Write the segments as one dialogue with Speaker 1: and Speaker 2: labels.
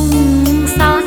Speaker 1: không xa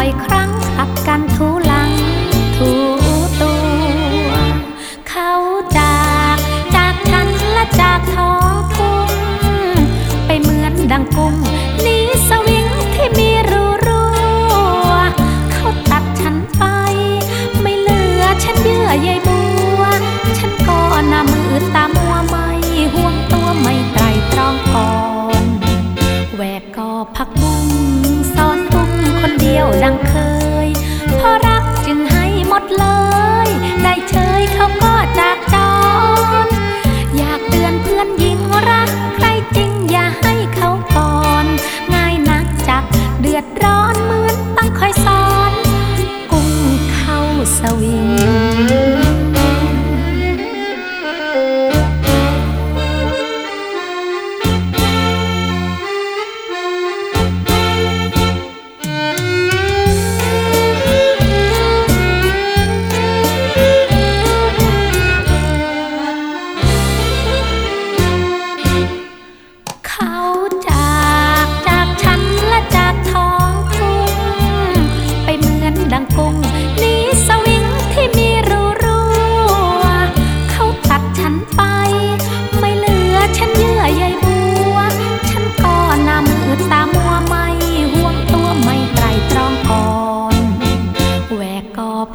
Speaker 1: อยครั้งผลัดกันทูหลังทูตัว เขาจากจากฉันและจากท้องทุ่งไปเหมือนดังกุ้งนีสวิงที่มีรูรัวเขาตัดฉันไป ไม่เหลือฉันเยื่อใยบัว ฉันก็หน้ามือตามัวไม่ห่วงตัวไม่ไตรตรองก่อนแหวกก็พักบุ้ง คน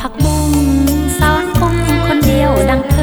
Speaker 1: ผักบุ้งสอนกุ้งคนเดียวดัง